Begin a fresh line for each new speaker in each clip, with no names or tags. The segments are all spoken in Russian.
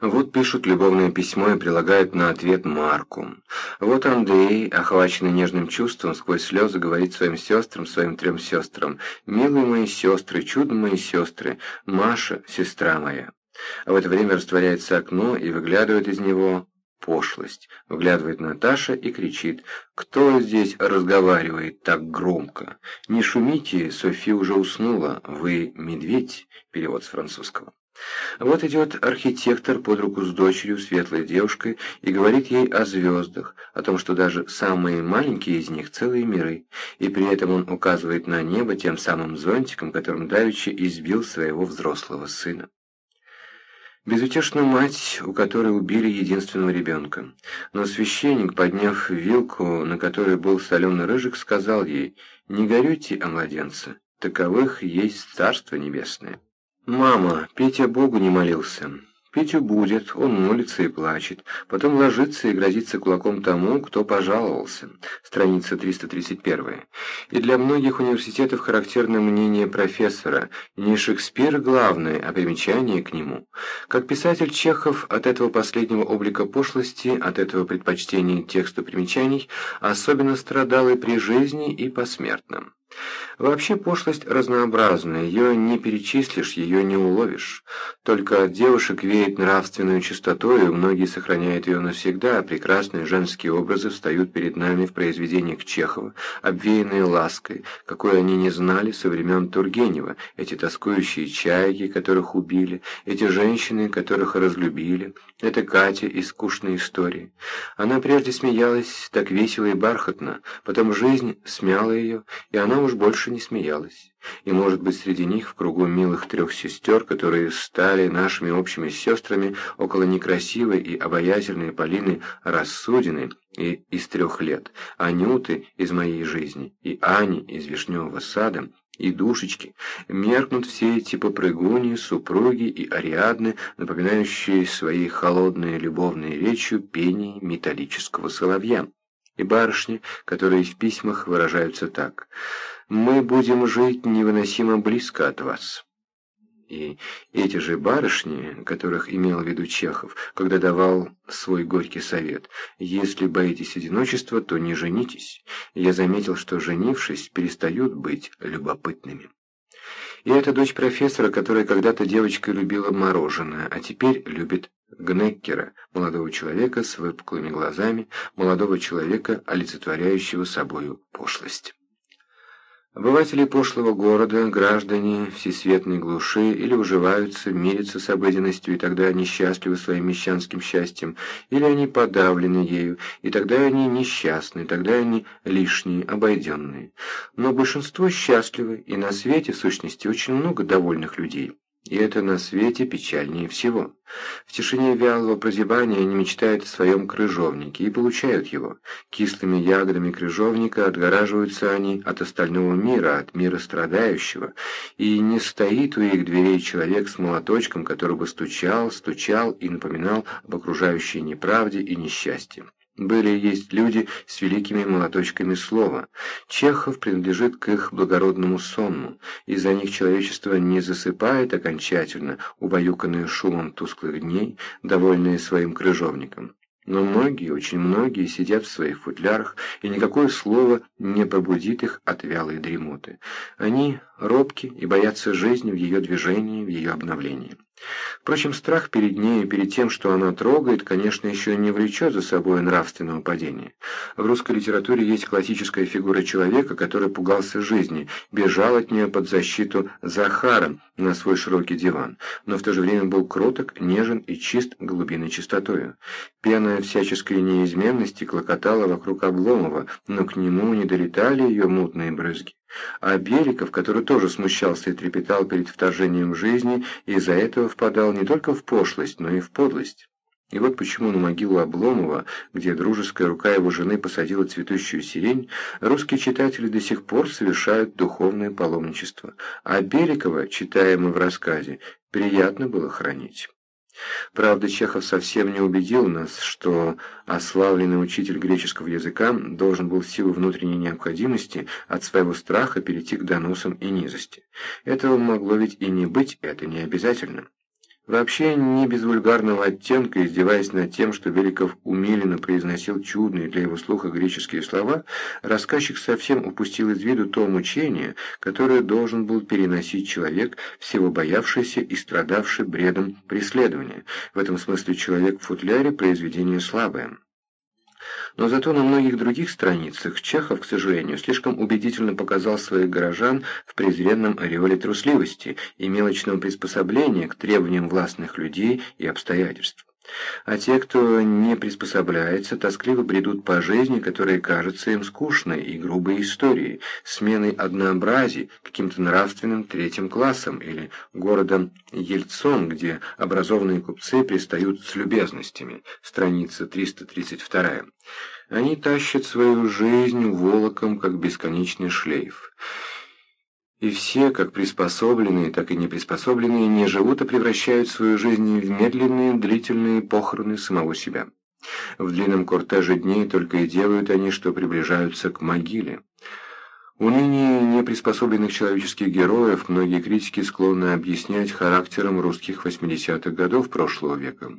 Вот пишут любовное письмо и прилагают на ответ марку. Вот Андрей, охваченный нежным чувством, сквозь слезы говорит своим сестрам, своим трем сестрам, «Милые мои сестры, чудо мои сестры, Маша, сестра моя». А в это время растворяется окно и выглядывает из него пошлость. Выглядывает Наташа и кричит «Кто здесь разговаривает так громко? Не шумите, София уже уснула, вы медведь?» Перевод с французского. Вот идет архитектор под руку с дочерью, светлой девушкой, и говорит ей о звездах, о том, что даже самые маленькие из них целые миры, и при этом он указывает на небо тем самым зонтиком, которым давеча избил своего взрослого сына. Безутешную мать, у которой убили единственного ребенка. Но священник, подняв вилку, на которой был соленый рыжик, сказал ей, «Не горюйте о младенце, таковых есть Царство Небесное». «Мама, Петя Богу не молился. Петю будет, он молится и плачет, потом ложится и грозится кулаком тому, кто пожаловался». Страница 331. И для многих университетов характерно мнение профессора «Не Шекспир главное, а примечание к нему». Как писатель Чехов от этого последнего облика пошлости, от этого предпочтения тексту примечаний, особенно страдал и при жизни, и посмертно. Вообще пошлость разнообразная, ее не перечислишь, ее не уловишь. Только от девушек веет нравственную чистотою, многие сохраняют ее навсегда, а прекрасные женские образы встают перед нами в произведениях Чехова, обвеянные лаской, какой они не знали со времен Тургенева, эти тоскующие чайки, которых убили, эти женщины, которых разлюбили, это Катя из скучной истории. Она прежде смеялась так весело и бархатно, потом жизнь смяла ее, и она уж больше не смеялась. И, может быть, среди них, в кругу милых трех сестер, которые стали нашими общими сестрами, около некрасивой и обаятельной Полины Рассудины и из трех лет, Анюты из моей жизни и Ани из Вишневого сада, и душечки, меркнут все эти попрыгуни, супруги и ариадны, напоминающие своей холодной любовной речью пение металлического соловья и барышни, которые в письмах выражаются так «Мы будем жить невыносимо близко от вас». И эти же барышни, которых имел в виду Чехов, когда давал свой горький совет, «Если боитесь одиночества, то не женитесь», я заметил, что, женившись, перестают быть любопытными. И это дочь профессора, которая когда-то девочкой любила мороженое, а теперь любит Гнеккера, молодого человека с выпуклыми глазами, молодого человека, олицетворяющего собою пошлость. Обыватели пошлого города, граждане всесветной глуши или уживаются, мирятся с обыденностью, и тогда они счастливы своим мещанским счастьем, или они подавлены ею, и тогда они несчастны, тогда они лишние, обойденные. Но большинство счастливы, и на свете, в сущности, очень много довольных людей. И это на свете печальнее всего. В тишине вялого прозябания они мечтают о своем крыжовнике и получают его. Кислыми ягодами крыжовника отгораживаются они от остального мира, от мира страдающего, и не стоит у их дверей человек с молоточком, который бы стучал, стучал и напоминал об окружающей неправде и несчастье. Были и есть люди с великими молоточками слова. Чехов принадлежит к их благородному сонму. Из-за них человечество не засыпает окончательно, убаюканное шумом тусклых дней, довольное своим крыжовником. Но многие, очень многие сидят в своих футлярах, и никакое слово не пробудит их от вялой дремоты. Они робки и боятся жизни в ее движении, в ее обновлении. Впрочем, страх перед ней и перед тем, что она трогает, конечно, еще не влечет за собой нравственного падения. В русской литературе есть классическая фигура человека, который пугался жизни, бежал от нее под защиту Захара на свой широкий диван, но в то же время был кроток, нежен и чист голубиной чистотою. Пена всяческой неизменности клокотала вокруг Обломова, но к нему не долетали ее мутные брызги. А Беликов, который тоже смущался и трепетал перед вторжением жизни, из-за этого впадал не только в пошлость, но и в подлость. И вот почему на могилу Обломова, где дружеская рука его жены посадила цветущую сирень, русские читатели до сих пор совершают духовное паломничество, а Беликова, читаемого в рассказе, приятно было хранить. Правда, Чехов совсем не убедил нас, что ославленный учитель греческого языка должен был в силу внутренней необходимости от своего страха перейти к доносам и низости. Этого могло ведь и не быть, это не обязательно. Вообще, не без вульгарного оттенка, издеваясь над тем, что Великов умиленно произносил чудные для его слуха греческие слова, рассказчик совсем упустил из виду то мучение, которое должен был переносить человек, всего боявшийся и страдавший бредом преследования. В этом смысле человек в футляре – произведение слабое. Но зато на многих других страницах Чехов, к сожалению, слишком убедительно показал своих горожан в презренном ореоле трусливости и мелочного приспособления к требованиям властных людей и обстоятельств. А те, кто не приспособляется, тоскливо бредут по жизни, которая кажется им скучной и грубой историей, сменой однообразий, каким-то нравственным третьим классом или городом Ельцом, где образованные купцы пристают с любезностями. Страница 332. Они тащат свою жизнь волоком, как бесконечный шлейф. И все, как приспособленные, так и неприспособленные, не живут, а превращают свою жизнь в медленные, длительные похороны самого себя. В длинном кортеже дней только и делают они, что приближаются к могиле. Уныние неприспособленных человеческих героев многие критики склонны объяснять характером русских 80-х годов прошлого века.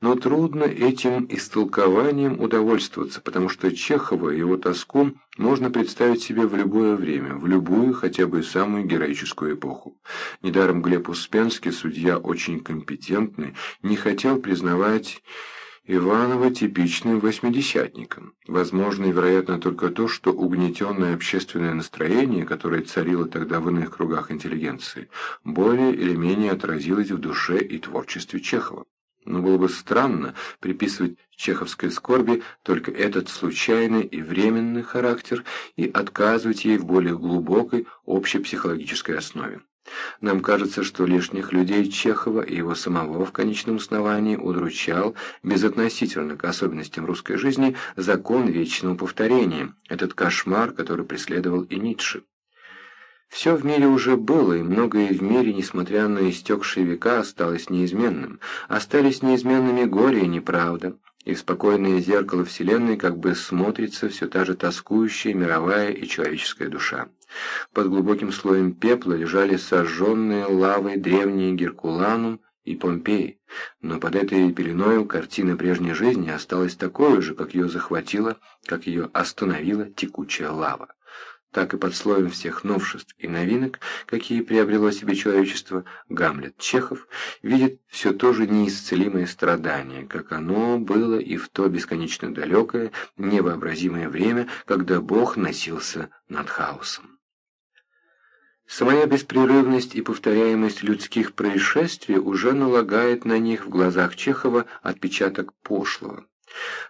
Но трудно этим истолкованием удовольствоваться, потому что Чехова и его тоску можно представить себе в любое время, в любую хотя бы самую героическую эпоху. Недаром Глеб Успенский, судья очень компетентный, не хотел признавать Иванова типичным восьмидесятником. Возможно и вероятно только то, что угнетенное общественное настроение, которое царило тогда в иных кругах интеллигенции, более или менее отразилось в душе и творчестве Чехова. Но было бы странно приписывать чеховской скорби только этот случайный и временный характер и отказывать ей в более глубокой общепсихологической основе. Нам кажется, что лишних людей Чехова и его самого в конечном основании удручал, безотносительно к особенностям русской жизни, закон вечного повторения, этот кошмар, который преследовал и Ницше. Все в мире уже было, и многое в мире, несмотря на истекшие века, осталось неизменным. Остались неизменными горе и неправда, и в спокойное зеркало Вселенной как бы смотрится все та же тоскующая мировая и человеческая душа. Под глубоким слоем пепла лежали сожженные лавой древние Геркуланум и Помпеи, но под этой пеленою картина прежней жизни осталась такой же, как ее захватила, как ее остановила текучая лава так и под слоем всех новшеств и новинок, какие приобрело себе человечество, Гамлет Чехов видит все то же неисцелимое страдание, как оно было и в то бесконечно далекое, невообразимое время, когда Бог носился над хаосом. Самая беспрерывность и повторяемость людских происшествий уже налагает на них в глазах Чехова отпечаток пошлого.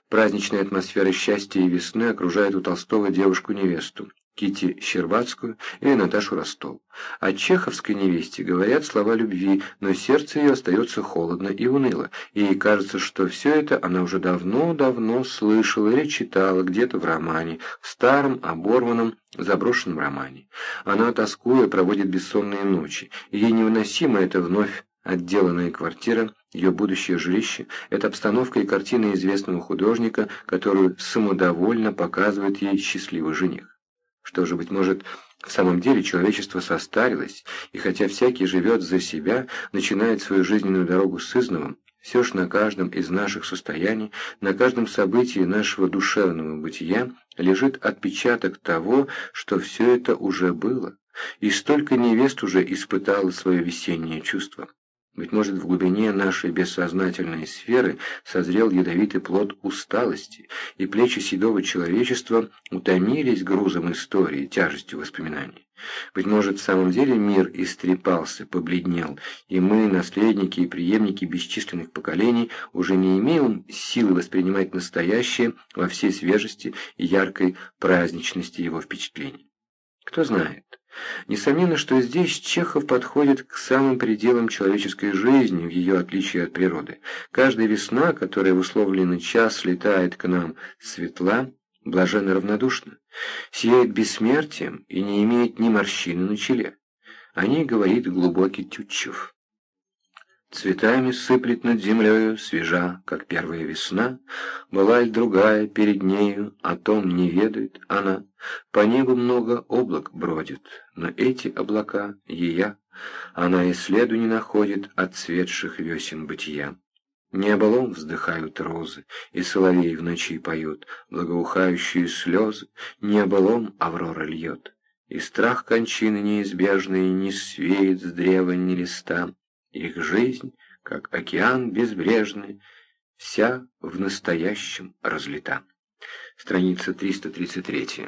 Праздничная атмосфера счастья и весны окружает у Толстого девушку-невесту. Кити Щербацкую или Наташу Ростов. О чеховской невесте говорят слова любви, но сердце ее остается холодно и уныло, ей кажется, что все это она уже давно-давно слышала или читала где-то в романе, в старом, оборванном, заброшенном романе. Она, тоскуя, проводит бессонные ночи, ей невыносима эта вновь отделанная квартира, ее будущее жилище – это обстановка и картина известного художника, которую самодовольно показывает ей счастливый жених. Что же, быть может, в самом деле человечество состарилось, и хотя всякий живет за себя, начинает свою жизненную дорогу с изновом, все ж на каждом из наших состояний, на каждом событии нашего душевного бытия лежит отпечаток того, что все это уже было, и столько невест уже испытало свое весеннее чувство. Быть может, в глубине нашей бессознательной сферы созрел ядовитый плод усталости, и плечи седого человечества утомились грузом истории, тяжестью воспоминаний. Быть может, в самом деле мир истрепался, побледнел, и мы, наследники и преемники бесчисленных поколений, уже не имеем силы воспринимать настоящее во всей свежести и яркой праздничности его впечатлений. Кто знает, Несомненно, что здесь Чехов подходит к самым пределам человеческой жизни в ее отличие от природы. Каждая весна, которая в условленный час летает к нам светла, блаженно равнодушна, сияет бессмертием и не имеет ни морщины на челе. О ней говорит глубокий Тютчев. Цветами сыплет над землею, свежа, как первая весна. Была ли другая перед нею, о том не ведает она. По небу много облак бродит, но эти облака ее Она и следу не находит отцветших весен бытия. Не оболом вздыхают розы, и соловей в ночи поет, благоухающие слезы, не оболом аврора льет. И страх кончины неизбежной не свеет с древа ни листа. Их жизнь, как океан безбрежный, вся в настоящем разлита. Страница 333.